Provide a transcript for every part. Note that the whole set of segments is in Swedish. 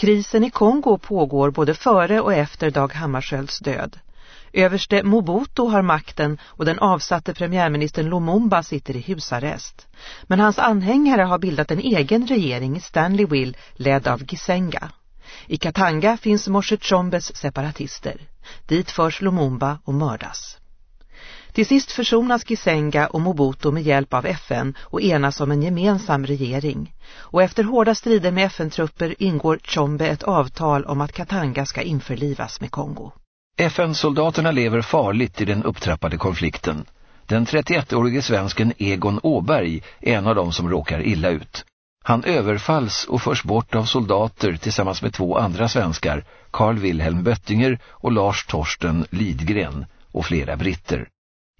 Krisen i Kongo pågår både före och efter Dag Hammarskjölds död. Överste Mobutu har makten och den avsatte premiärministern Lumumba sitter i husarrest. Men hans anhängare har bildat en egen regering i Stanleyville ledd av Gisenga. I Katanga finns Moshe Chombes separatister. Dit förs Lumumba och mördas. Till sist försonas Gisenga och Mobutu med hjälp av FN och enas om en gemensam regering. Och efter hårda strider med FN-trupper ingår Chombe ett avtal om att Katanga ska införlivas med Kongo. FN-soldaterna lever farligt i den upptrappade konflikten. Den 31-årige svensken Egon Åberg är en av dem som råkar illa ut. Han överfalls och förs bort av soldater tillsammans med två andra svenskar, Carl Wilhelm Böttinger och Lars Torsten Lidgren och flera britter.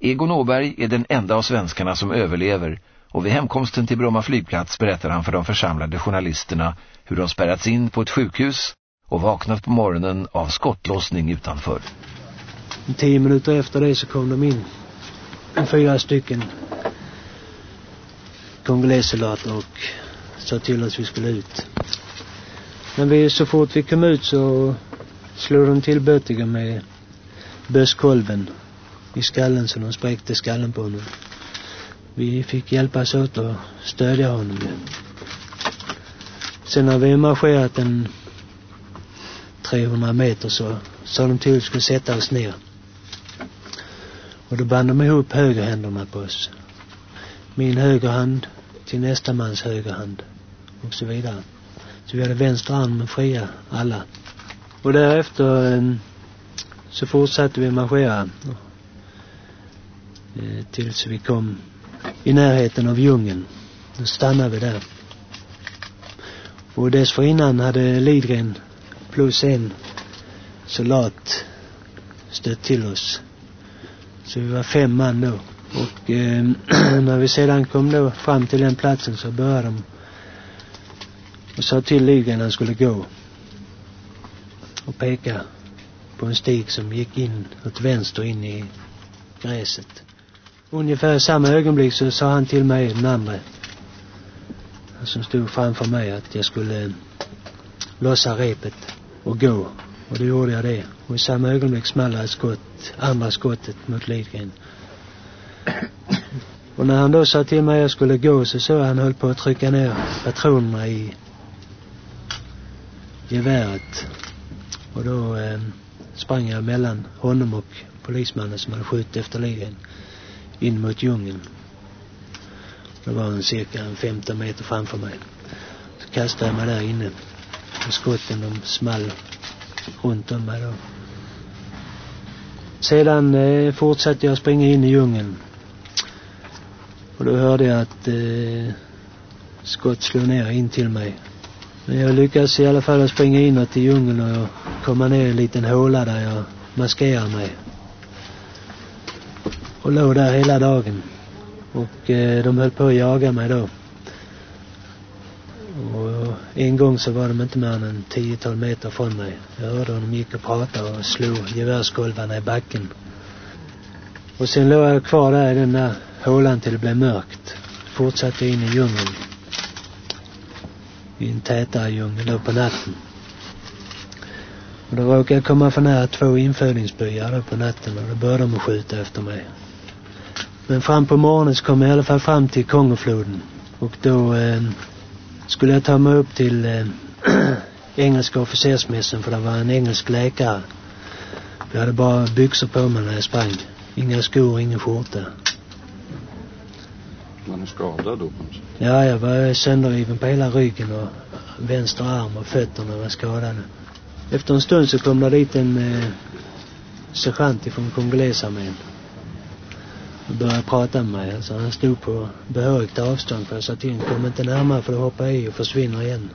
Egon Åberg är den enda av svenskarna som överlever och vid hemkomsten till Bromma flygplats berättar han för de församlade journalisterna hur de spärrats in på ett sjukhus och vaknat på morgonen av skottlossning utanför. Tio minuter efter det så kom de in fyra stycken kongolesoldater och sa till oss vi skulle ut. Men vi, så fort vi kom ut så slog de till Böttiger med bösskolven i skallen så de spräckte skallen på honom. Vi fick hjälpas åt att stödja honom. Sen när vi marscherat en 300 meter så sa de till att vi skulle sätta oss ner. Och då band de ihop högerhänderna på oss. Min högerhand till nästa mans högerhand och så vidare. Så vi hade vänster arm fria alla. Och därefter eh, så fortsatte vi marschera eh, tills vi kom i närheten av djungeln. Då stannade vi där. Och dessförinnan hade Lidgren plus en soldat stött till oss. Så vi var fem man då. Och eh, när vi sedan kom då fram till den platsen så började de och sa till Lidgren att han skulle gå och peka på en stig som gick in åt vänster in i gräset. Ungefär i samma ögonblick så sa han till mig, den andra, som stod framför mig, att jag skulle eh, lossa repet och gå. Och då gjorde jag det. Och i samma ögonblick small ett skott, andra skottet mot Lidgren. Och när han då sa till mig att jag skulle gå så såg han höll på att trycka ner patronerna i geväret. Och då eh, sprang jag mellan honom och polismannen som hade skjutit efter Lidgren in mot djungeln. Det var en cirka 15 meter framför mig. Så kastade jag mig där inne. Och skotten de small runt om mig då. Sedan eh, fortsatte jag springa in i djungeln. Och då hörde jag att eh, skott slog ner in till mig. Men jag lyckades i alla fall att springa inåt i djungeln och komma ner i en liten håla där jag maskerade mig. Och låg där hela dagen. Och eh, de höll på att jaga mig då. Och en gång så var de inte mer än en tiotal meter från mig. Jag hörde hur de gick och pratade och slog gevärskolvarna i backen. Och sen låg jag kvar där i den där hålan till det blev mörkt. Fortsatte in i djungeln. I en tätare djungel då på natten. Och då råkade jag komma för nära två infödingsbyar då på natten och då började de skjuta efter mig. Men fram på morgonen så kom jag i alla fall fram till Kongofloden. Och då eh, skulle jag ta mig upp till eh, engelska officersmässen för det var en engelsk läkare. Jag hade bara byxor på mig när jag sprang. Inga skor, ingen skjorta. Var du skadad då? Ja, jag var sönderriven på hela ryggen och vänster arm och fötterna var skadade. Efter en stund så kom det dit en eh, sergeant ifrån kongolesarmén började prata med mig. Alltså han stod på behörigt avstånd för jag sa till honom, kom inte närmare för du hoppar i och försvinner igen.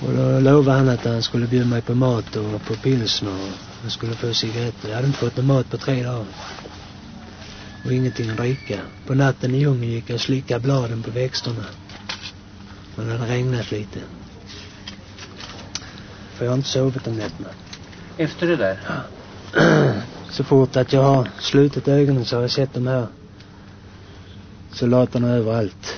Och då lovade han att han skulle bjuda mig på mat och på pilsner och han skulle få cigaretter. Jag hade inte fått någon mat på tre dagar. Och ingenting att dricka. På natten i djungeln gick jag och slickade bladen på växterna. Men det hade regnat lite. För jag har inte sovit om nätterna. Efter det där? Så fort att jag har slutit ögonen så har jag sett de här soldaterna överallt.